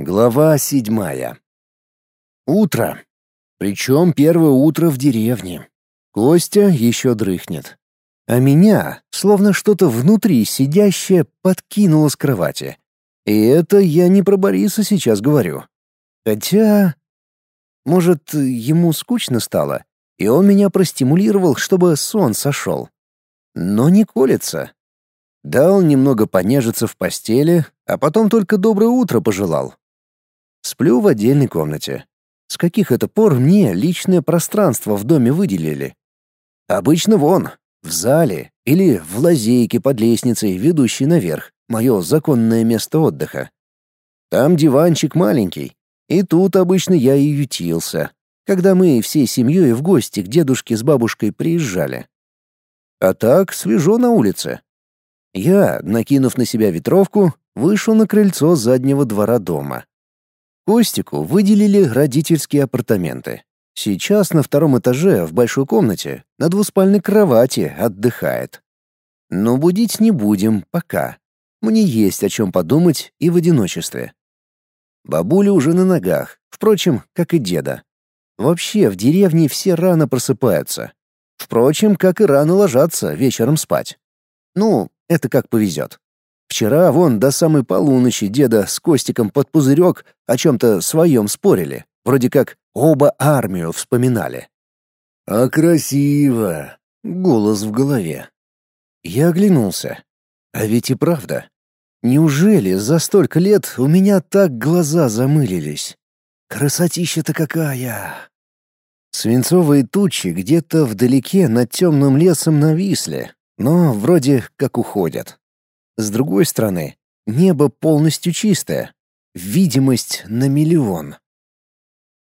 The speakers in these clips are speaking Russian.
Глава седьмая. Утро. Причем первое утро в деревне. Костя еще дрыхнет. А меня, словно что-то внутри сидящее, подкинуло с кровати. И это я не про Бориса сейчас говорю. Хотя... Может, ему скучно стало, и он меня простимулировал, чтобы сон сошел. Но не колется. Дал немного понежиться в постели, а потом только доброе утро пожелал, Сплю в отдельной комнате. С каких это пор мне личное пространство в доме выделили? Обычно вон, в зале или в лазейке под лестницей, ведущей наверх, мое законное место отдыха. Там диванчик маленький, и тут обычно я и ютился, когда мы всей семьей в гости к дедушке с бабушкой приезжали. А так свежо на улице. Я, накинув на себя ветровку, вышел на крыльцо заднего двора дома. Костику выделили родительские апартаменты. Сейчас на втором этаже в большой комнате на двуспальной кровати отдыхает. Но будить не будем пока. Мне есть о чем подумать и в одиночестве. Бабуля уже на ногах, впрочем, как и деда. Вообще в деревне все рано просыпаются. Впрочем, как и рано ложатся вечером спать. Ну, это как повезет. Вчера вон до самой полуночи деда с Костиком под пузырек о чем-то своем спорили. Вроде как оба армию вспоминали. «А красиво!» — голос в голове. Я оглянулся. А ведь и правда. Неужели за столько лет у меня так глаза замылились? Красотища-то какая! Свинцовые тучи где-то вдалеке над темным лесом нависли, но вроде как уходят. С другой стороны, небо полностью чистое. Видимость на миллион.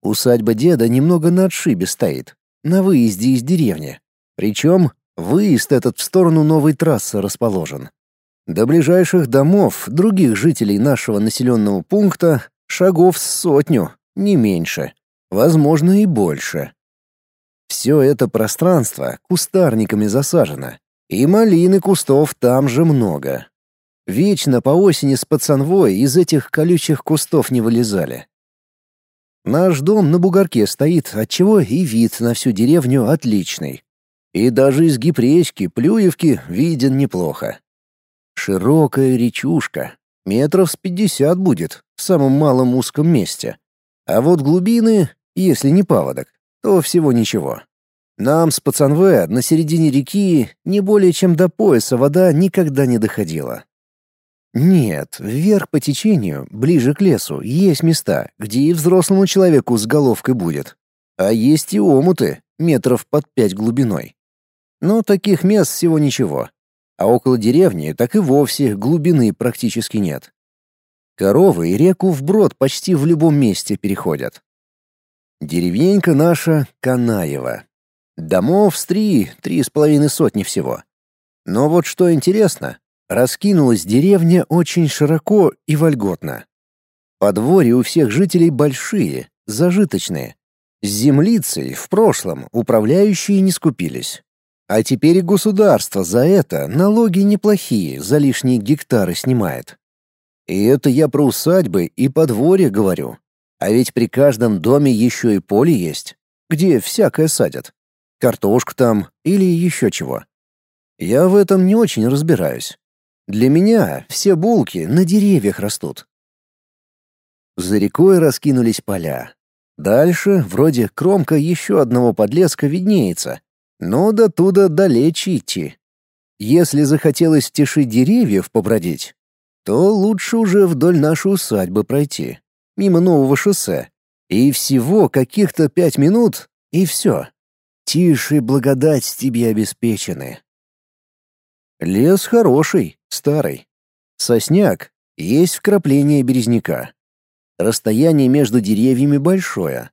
Усадьба деда немного на отшибе стоит, на выезде из деревни. Причем выезд этот в сторону новой трассы расположен. До ближайших домов других жителей нашего населенного пункта шагов сотню, не меньше, возможно и больше. Все это пространство кустарниками засажено, и малины кустов там же много. Вечно по осени с пацанвой из этих колючих кустов не вылезали. Наш дом на бугорке стоит, отчего и вид на всю деревню отличный. И даже из гипречки, Плюевки виден неплохо. Широкая речушка, метров с пятьдесят будет, в самом малом узком месте. А вот глубины, если не паводок, то всего ничего. Нам с пацанве на середине реки не более чем до пояса вода никогда не доходила. Нет, вверх по течению, ближе к лесу, есть места, где и взрослому человеку с головкой будет. А есть и омуты, метров под пять глубиной. Но таких мест всего ничего. А около деревни так и вовсе глубины практически нет. Коровы и реку вброд почти в любом месте переходят. Деревенька наша Канаева. Домов с три, три с половиной сотни всего. Но вот что интересно, Раскинулась деревня очень широко и вольготно. Подворья у всех жителей большие, зажиточные. С землицей в прошлом управляющие не скупились. А теперь и государство за это налоги неплохие, за лишние гектары снимает. И это я про усадьбы и подворье говорю. А ведь при каждом доме еще и поле есть, где всякое садят. Картошку там или еще чего. Я в этом не очень разбираюсь. Для меня все булки на деревьях растут. За рекой раскинулись поля. Дальше, вроде кромка еще одного подлеска виднеется, но до туда далече идти. Если захотелось в тиши деревьев побродить, то лучше уже вдоль нашей усадьбы пройти, мимо нового шоссе. И всего каких-то пять минут, и все. Тише благодать тебе обеспечены. Лес хороший, старый. Сосняк, есть вкрапление березняка. Расстояние между деревьями большое.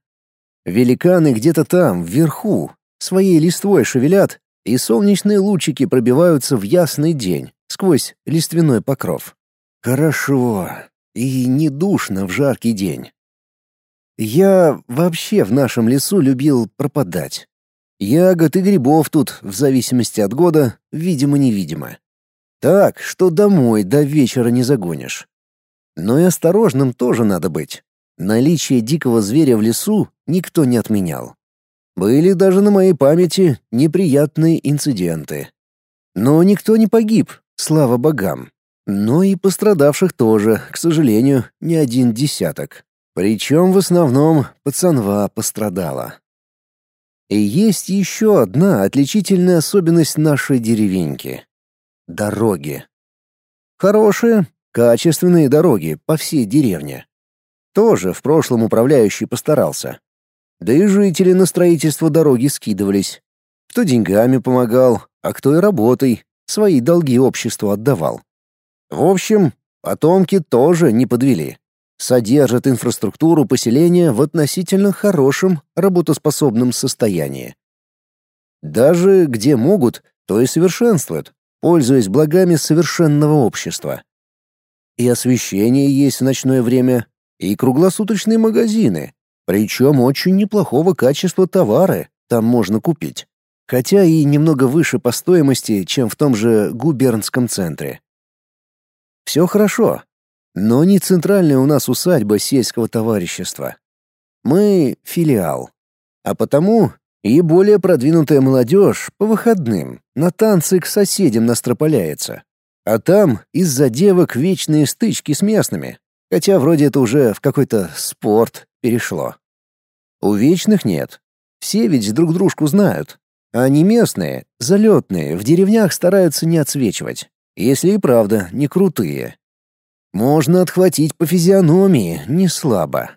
Великаны где-то там, вверху, своей листвой шевелят, и солнечные лучики пробиваются в ясный день сквозь лиственной покров. Хорошо и не душно в жаркий день. Я вообще в нашем лесу любил пропадать. Ягод и грибов тут, в зависимости от года, видимо-невидимо. Так, что домой до вечера не загонишь. Но и осторожным тоже надо быть. Наличие дикого зверя в лесу никто не отменял. Были даже на моей памяти неприятные инциденты. Но никто не погиб, слава богам. Но и пострадавших тоже, к сожалению, не один десяток. Причем в основном пацанва пострадала. И есть еще одна отличительная особенность нашей деревеньки — дороги. Хорошие, качественные дороги по всей деревне. Тоже в прошлом управляющий постарался. Да и жители на строительство дороги скидывались. Кто деньгами помогал, а кто и работой, свои долги обществу отдавал. В общем, потомки тоже не подвели. Содержат инфраструктуру поселения в относительно хорошем работоспособном состоянии. Даже где могут, то и совершенствуют, пользуясь благами совершенного общества. И освещение есть в ночное время, и круглосуточные магазины, причем очень неплохого качества товары там можно купить, хотя и немного выше по стоимости, чем в том же губернском центре. Все хорошо, но не центральная у нас усадьба сельского товарищества. Мы — филиал. А потому и более продвинутая молодежь по выходным на танцы к соседям настропаляется. А там из-за девок вечные стычки с местными, хотя вроде это уже в какой-то спорт перешло. У вечных нет. Все ведь друг дружку знают. А они местные, залетные, в деревнях стараются не отсвечивать, если и правда не крутые. Можно отхватить по физиономии, не слабо.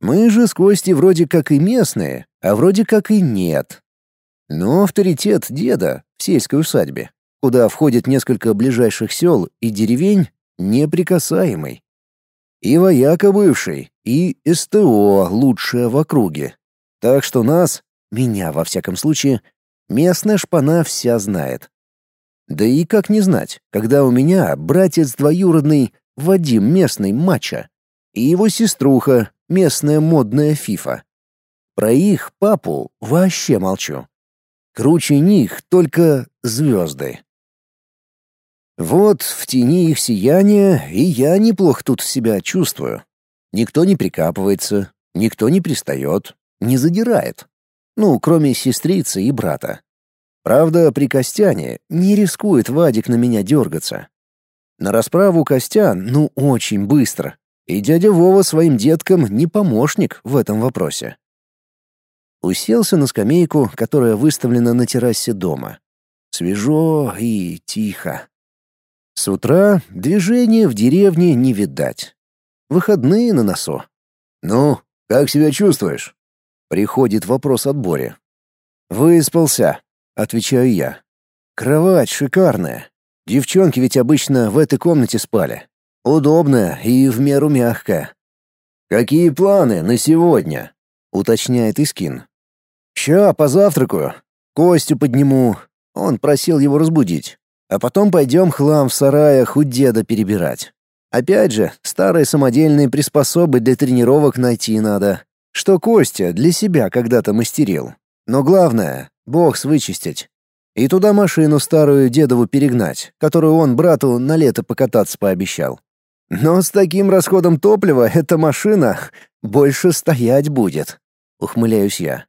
Мы же с Костей вроде как и местные, а вроде как и нет. Но авторитет деда в сельской усадьбе, куда входит несколько ближайших сел и деревень, неприкасаемый. И вояка бывший, и СТО лучшее в округе. Так что нас, меня во всяком случае, местная шпана вся знает. Да и как не знать, когда у меня братец двоюродный Вадим местный мача и его сеструха местная модная фифа. Про их папу вообще молчу. Круче них только звезды. Вот в тени их сияния и я неплохо тут себя чувствую. Никто не прикапывается, никто не пристает, не задирает. Ну, кроме сестрицы и брата. Правда, при Костяне не рискует Вадик на меня дергаться. На расправу Костян, ну, очень быстро. И дядя Вова своим деткам не помощник в этом вопросе. Уселся на скамейку, которая выставлена на террасе дома. Свежо и тихо. С утра движения в деревне не видать. Выходные на носу. «Ну, как себя чувствуешь?» Приходит вопрос от Бори. «Выспался», — отвечаю я. «Кровать шикарная. Девчонки ведь обычно в этой комнате спали. Удобная и в меру мягкая». «Какие планы на сегодня?» — уточняет Искин. «Ща позавтракаю. Костю подниму. Он просил его разбудить. А потом пойдем хлам в сараях у деда перебирать. Опять же, старые самодельные приспособы для тренировок найти надо. Что Костя для себя когда-то мастерил. Но главное — бокс вычистить. И туда машину старую дедову перегнать, которую он брату на лето покататься пообещал. Но с таким расходом топлива эта машина больше стоять будет. Ухмыляюсь я.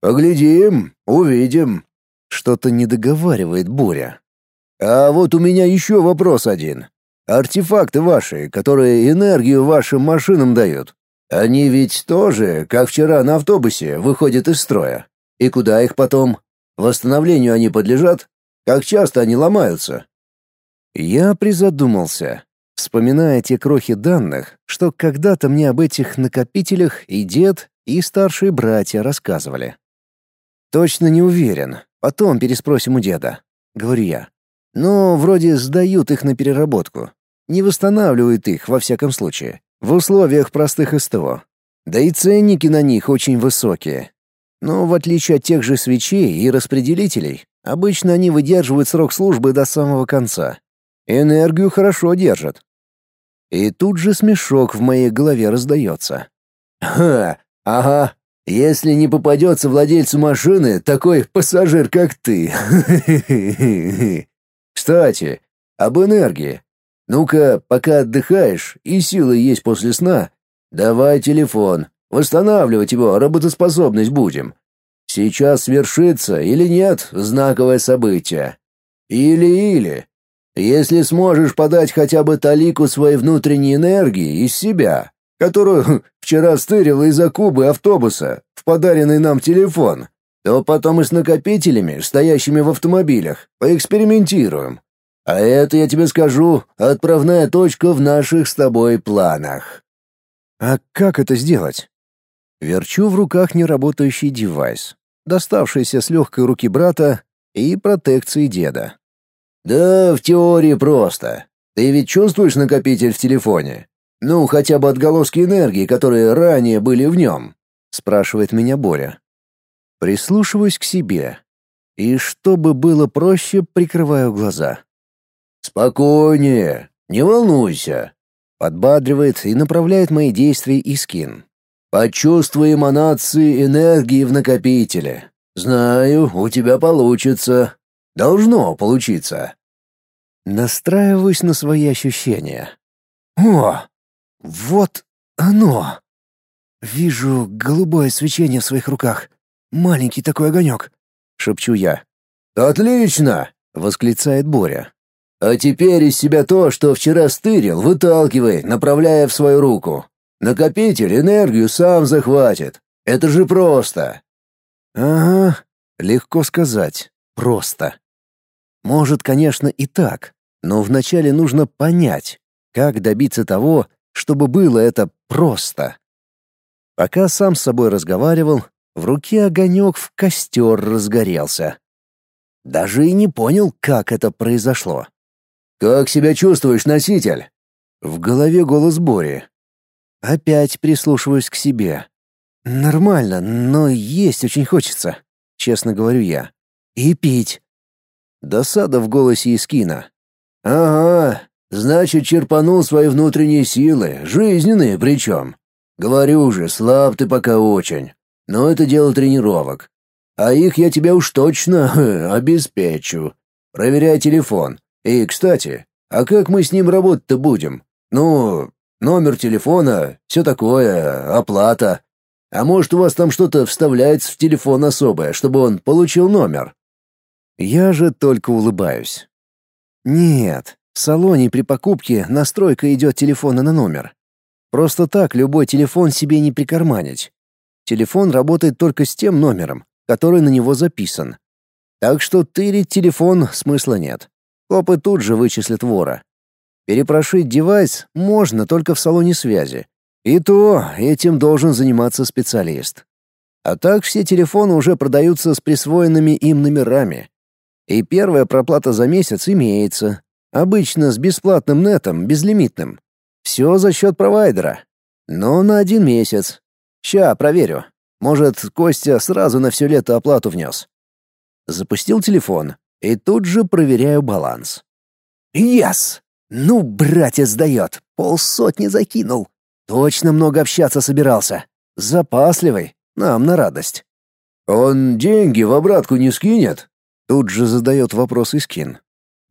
«Поглядим, увидим». Что-то не договаривает Буря. А вот у меня еще вопрос один. Артефакты ваши, которые энергию вашим машинам дают, они ведь тоже, как вчера на автобусе, выходят из строя. И куда их потом? Восстановлению они подлежат? Как часто они ломаются? Я призадумался, вспоминая те крохи данных, что когда-то мне об этих накопителях и дед, и старшие братья рассказывали. Точно не уверен. Потом переспросим у деда, говорю я. Но вроде сдают их на переработку. Не восстанавливают их, во всяком случае, в условиях простых СТО. Да и ценники на них очень высокие. Но в отличие от тех же свечей и распределителей, обычно они выдерживают срок службы до самого конца. Энергию хорошо держат. И тут же смешок в моей голове раздается. «Ха, ага, если не попадется владельцу машины такой пассажир, как ты. Кстати, об энергии. Ну-ка, пока отдыхаешь и силы есть после сна, давай телефон, восстанавливать его работоспособность будем. Сейчас свершится или нет знаковое событие. Или-или. Если сможешь подать хотя бы талику своей внутренней энергии из себя, которую вчера стырил из-за кубы автобуса в подаренный нам телефон, то потом и с накопителями, стоящими в автомобилях, поэкспериментируем. А это, я тебе скажу, отправная точка в наших с тобой планах. А как это сделать? Верчу в руках неработающий девайс, доставшийся с легкой руки брата и протекции деда. Да, в теории просто. Ты ведь чувствуешь накопитель в телефоне? Ну, хотя бы отголоски энергии, которые ранее были в нем, спрашивает меня Боря. Прислушиваюсь к себе. И чтобы было проще, прикрываю глаза. Спокойнее, не волнуйся, подбадривает и направляет мои действия и скин. Почувствуй эманации энергии в накопителе. Знаю, у тебя получится. Должно получиться. Настраиваюсь на свои ощущения. О, вот оно. Вижу голубое свечение в своих руках. Маленький такой огонек. Шепчу я. Отлично! Восклицает Боря. А теперь из себя то, что вчера стырил, выталкивай, направляя в свою руку. Накопитель энергию сам захватит. Это же просто. Ага, легко сказать. Просто. Может, конечно, и так, но вначале нужно понять, как добиться того, чтобы было это просто. Пока сам с собой разговаривал, в руке огонек в костер разгорелся. Даже и не понял, как это произошло. «Как себя чувствуешь, носитель?» В голове голос Бори. Опять прислушиваюсь к себе. «Нормально, но есть очень хочется», — честно говорю я. «И пить». Досада в голосе Искина. «Ага, значит, черпанул свои внутренние силы, жизненные причем. Говорю же, слаб ты пока очень, но это дело тренировок. А их я тебе уж точно обеспечу. Проверяй телефон. И, кстати, а как мы с ним работать-то будем? Ну, номер телефона, все такое, оплата. А может, у вас там что-то вставляется в телефон особое, чтобы он получил номер?» Я же только улыбаюсь. Нет, в салоне при покупке настройка идет телефона на номер. Просто так любой телефон себе не прикарманить. Телефон работает только с тем номером, который на него записан. Так что тырить телефон смысла нет. Копы тут же вычислят вора. Перепрошить девайс можно только в салоне связи. И то этим должен заниматься специалист. А так все телефоны уже продаются с присвоенными им номерами. И первая проплата за месяц имеется. Обычно с бесплатным нетом, безлимитным. Все за счет провайдера. Но на один месяц. Ща, проверю. Может, Костя сразу на все лето оплату внес. Запустил телефон и тут же проверяю баланс. Яс! Ну, братец дает. Полсотни закинул. Точно много общаться собирался. Запасливый. Нам на радость. Он деньги в обратку не скинет? Тут же задает вопрос Искин.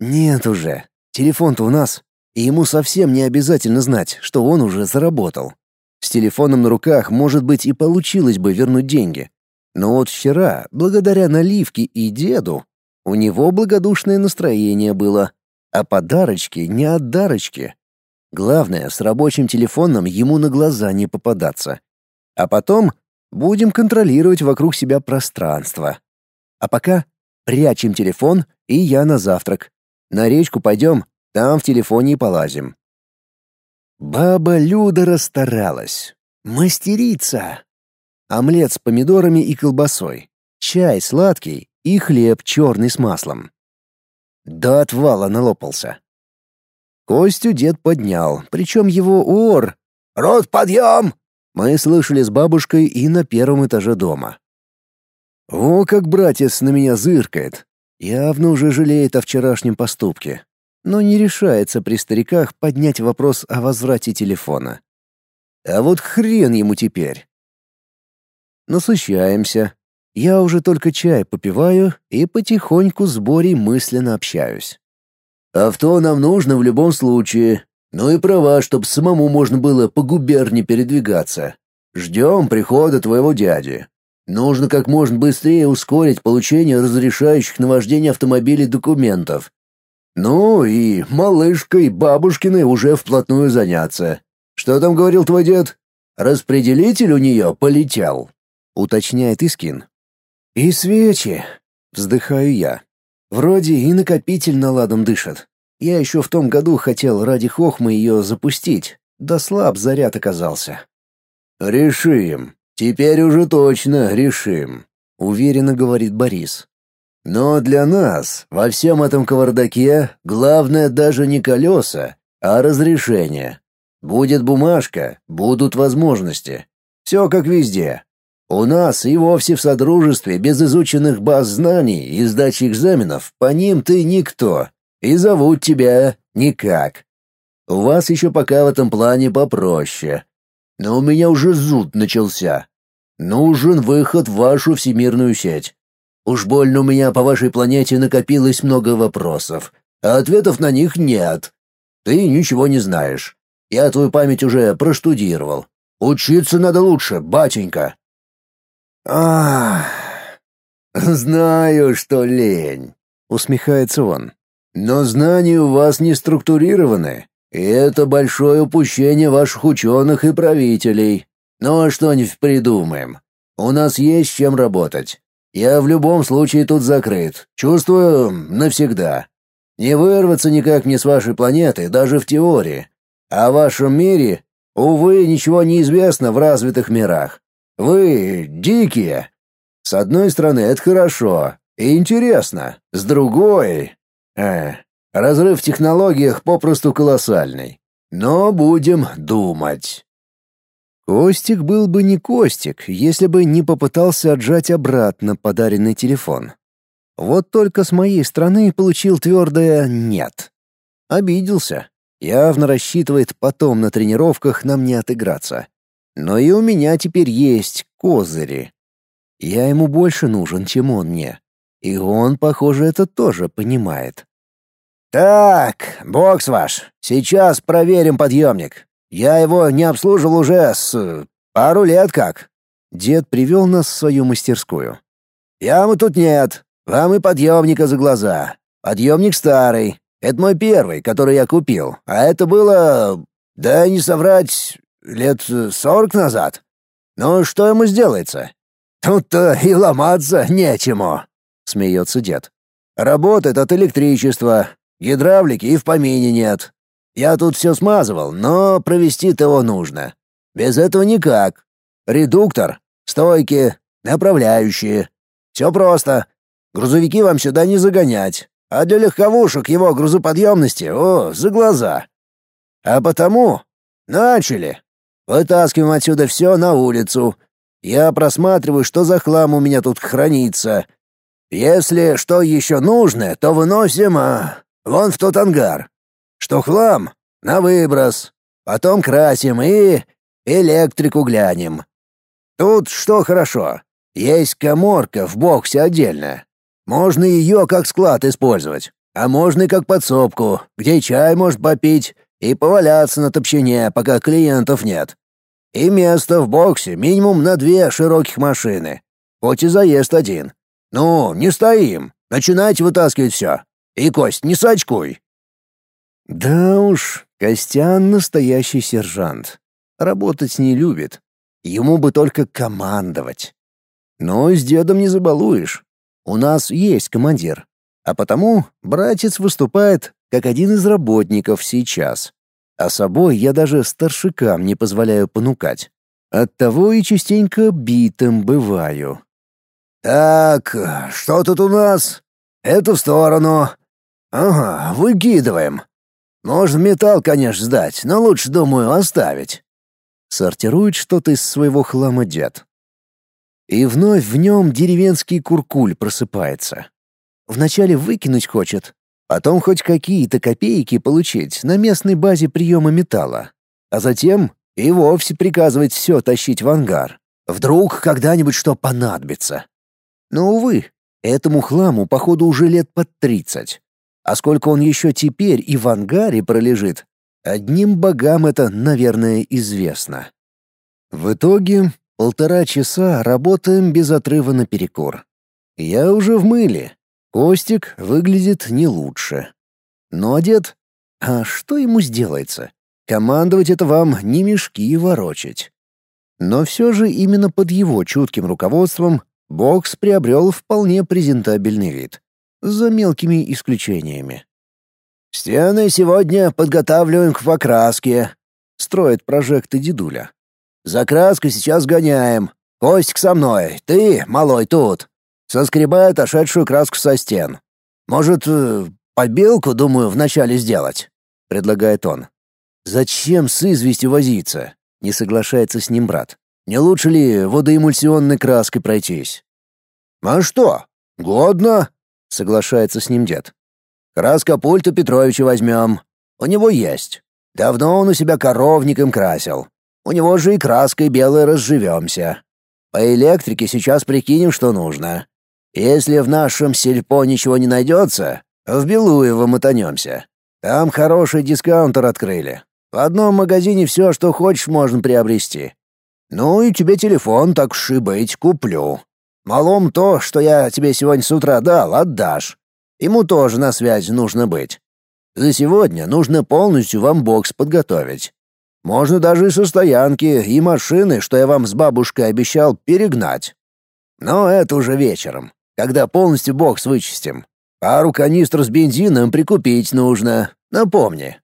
«Нет уже. Телефон-то у нас. И ему совсем не обязательно знать, что он уже заработал. С телефоном на руках, может быть, и получилось бы вернуть деньги. Но вот вчера, благодаря наливке и деду, у него благодушное настроение было. А подарочки не от дарочки. Главное, с рабочим телефоном ему на глаза не попадаться. А потом будем контролировать вокруг себя пространство. А пока Прячем телефон, и я на завтрак. На речку пойдем, там в телефоне и полазим. Баба Люда расстаралась. Мастерица. Омлет с помидорами и колбасой. Чай сладкий и хлеб черный с маслом. До отвала налопался. Костю дед поднял, причем его ор. «Рот, подъем!» Мы слышали с бабушкой и на первом этаже дома. О, как братец на меня зыркает. Явно уже жалеет о вчерашнем поступке. Но не решается при стариках поднять вопрос о возврате телефона. А вот хрен ему теперь. Насыщаемся. Я уже только чай попиваю и потихоньку с Борей мысленно общаюсь. Авто нам нужно в любом случае. Ну и права, чтоб самому можно было по губернии передвигаться. Ждем прихода твоего дяди. Нужно как можно быстрее ускорить получение разрешающих на вождение автомобилей документов. Ну и малышкой бабушкиной уже вплотную заняться. Что там говорил твой дед? Распределитель у нее полетел, уточняет Искин. И свечи, вздыхаю я. Вроде и накопитель наладом дышит. Я еще в том году хотел ради хохмы ее запустить, да слаб заряд оказался. Решим. Теперь уже точно решим, уверенно говорит Борис. Но для нас во всем этом кавардаке главное даже не колеса, а разрешение. Будет бумажка, будут возможности. Все как везде. У нас и вовсе в содружестве без изученных баз знаний и сдачи экзаменов по ним ты никто, и зовут тебя никак. У вас еще пока в этом плане попроще. Но у меня уже зуд начался. Нужен выход в вашу всемирную сеть. Уж больно у меня по вашей планете накопилось много вопросов, а ответов на них нет. Ты ничего не знаешь. Я твою память уже проштудировал. Учиться надо лучше, батенька. Ах, знаю, что лень, усмехается он. Но знания у вас не структурированы, и это большое упущение ваших ученых и правителей. Ну а что-нибудь придумаем. У нас есть чем работать. Я в любом случае тут закрыт. Чувствую навсегда. Не вырваться никак мне с вашей планеты, даже в теории. О вашем мире, увы, ничего не известно в развитых мирах. Вы дикие. С одной стороны, это хорошо и интересно. С другой... Э, разрыв в технологиях попросту колоссальный. Но будем думать. Костик был бы не Костик, если бы не попытался отжать обратно подаренный телефон. Вот только с моей стороны получил твердое «нет». Обиделся. Явно рассчитывает потом на тренировках на мне отыграться. Но и у меня теперь есть козыри. Я ему больше нужен, чем он мне. И он, похоже, это тоже понимает. «Так, бокс ваш, сейчас проверим подъемник. Я его не обслуживал уже с... пару лет как». Дед привел нас в свою мастерскую. «Ямы тут нет, вам и подъемника за глаза. Подъемник старый, это мой первый, который я купил, а это было, да не соврать, лет сорок назад. Ну что ему сделается? Тут-то и ломаться нечему, смеется дед. Работает от электричества, гидравлики и в помине нет. Я тут все смазывал, но провести-то его нужно. Без этого никак. Редуктор, стойки, направляющие. Все просто. Грузовики вам сюда не загонять. А для легковушек его грузоподъемности, о, за глаза. А потому начали. Вытаскиваем отсюда все на улицу. Я просматриваю, что за хлам у меня тут хранится. Если что еще нужно, то выносим а, вон в тот ангар. Что хлам — на выброс. Потом красим и электрику глянем. Тут что хорошо. Есть коморка в боксе отдельно. Можно ее как склад использовать, а можно и как подсобку, где чай может попить и поваляться на топчине, пока клиентов нет. И место в боксе минимум на две широких машины, хоть и заезд один. Ну, не стоим, начинайте вытаскивать все. И, Кость, не сачкуй. Да уж, Костян настоящий сержант. Работать не любит. Ему бы только командовать. Но с дедом не забалуешь. У нас есть командир, а потому братец выступает как один из работников сейчас. А собой я даже старшикам не позволяю понукать. Оттого и частенько битым бываю. «Так, что тут у нас? Это в сторону. Ага, выкидываем. Можно металл, конечно, сдать, но лучше, думаю, оставить». Сортирует что-то из своего хлама дед. И вновь в нем деревенский куркуль просыпается. Вначале выкинуть хочет, потом хоть какие-то копейки получить на местной базе приема металла, а затем и вовсе приказывать все тащить в ангар. Вдруг когда-нибудь что понадобится. Но, увы, этому хламу, походу, уже лет под тридцать. А сколько он еще теперь и в ангаре пролежит, одним богам это, наверное, известно. В итоге полтора часа работаем без отрыва на перекур. Я уже в мыле. Костик выглядит не лучше. Но одет... А что ему сделается? Командовать это вам не мешки ворочать. Но все же именно под его чутким руководством бокс приобрел вполне презентабельный вид. За мелкими исключениями. «Стены сегодня подготавливаем к покраске», — строит прожекты дедуля. «За краской сейчас гоняем. Костик со мной, ты, малой, тут. Соскребай отошедшую краску со стен. Может, э, побелку, думаю, вначале сделать?» — предлагает он. Зачем с известью возиться? Не соглашается с ним брат. Не лучше ли водоэмульсионной краской пройтись? А что? Годно, соглашается с ним дед. Краска пульта Петровича возьмем. У него есть. Давно он у себя коровником красил. У него же и краской белой разживемся. По электрике сейчас прикинем, что нужно. Если в нашем сельпо ничего не найдется, в Белуево мотанемся. Там хороший дискаунтер открыли. В одном магазине все, что хочешь, можно приобрести. Ну и тебе телефон, так уж и быть, куплю. Малом то, что я тебе сегодня с утра дал, отдашь. Ему тоже на связи нужно быть. За сегодня нужно полностью вам бокс подготовить. Можно даже и со стоянки, и машины, что я вам с бабушкой обещал, перегнать. Но это уже вечером, когда полностью бокс вычистим. Пару канистр с бензином прикупить нужно. Напомни,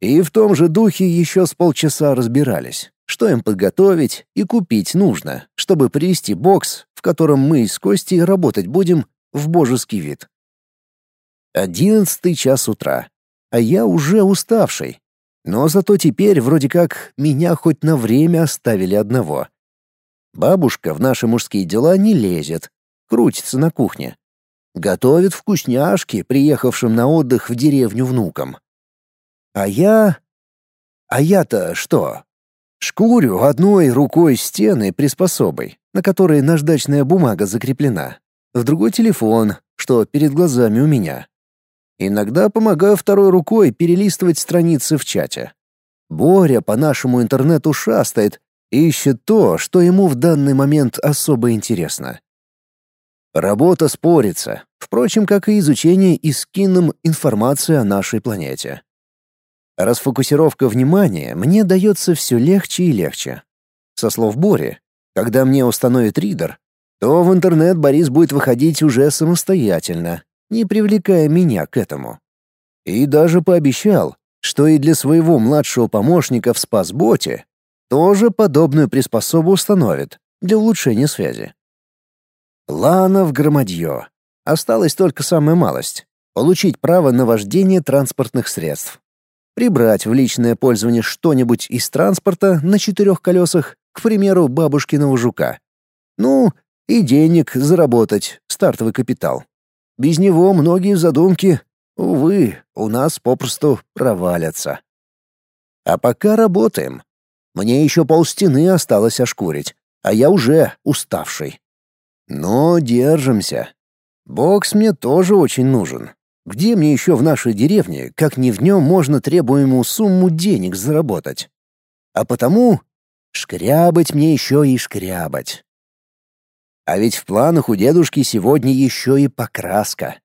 и в том же духе еще с полчаса разбирались, что им подготовить и купить нужно, чтобы привести бокс, в котором мы с Костей работать будем, в божеский вид. Одиннадцатый час утра, а я уже уставший. Но зато теперь вроде как меня хоть на время оставили одного. Бабушка в наши мужские дела не лезет, крутится на кухне. Готовит вкусняшки приехавшим на отдых в деревню внукам. А я... А я-то что? Шкурю одной рукой стены приспособой, на которой наждачная бумага закреплена, в другой телефон, что перед глазами у меня. Иногда помогаю второй рукой перелистывать страницы в чате. Боря по нашему интернету шастает ищет то, что ему в данный момент особо интересно. Работа спорится, впрочем, как и изучение и скином информации о нашей планете. Расфокусировка внимания мне дается все легче и легче. Со слов Бори, когда мне установят ридер, то в интернет Борис будет выходить уже самостоятельно, не привлекая меня к этому. И даже пообещал, что и для своего младшего помощника в спасботе тоже подобную приспособу установит для улучшения связи. Планов громадье. Осталась только самая малость — получить право на вождение транспортных средств прибрать в личное пользование что-нибудь из транспорта на четырех колесах, к примеру, бабушкиного жука. Ну, и денег заработать, стартовый капитал. Без него многие задумки, увы, у нас попросту провалятся. А пока работаем. Мне еще полстены осталось ошкурить, а я уже уставший. Но держимся. Бокс мне тоже очень нужен. Где мне еще в нашей деревне, как не в нем, можно требуемую сумму денег заработать? А потому шкрябать мне еще и шкрябать. А ведь в планах у дедушки сегодня еще и покраска.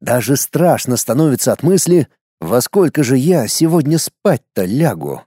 Даже страшно становится от мысли, во сколько же я сегодня спать-то лягу.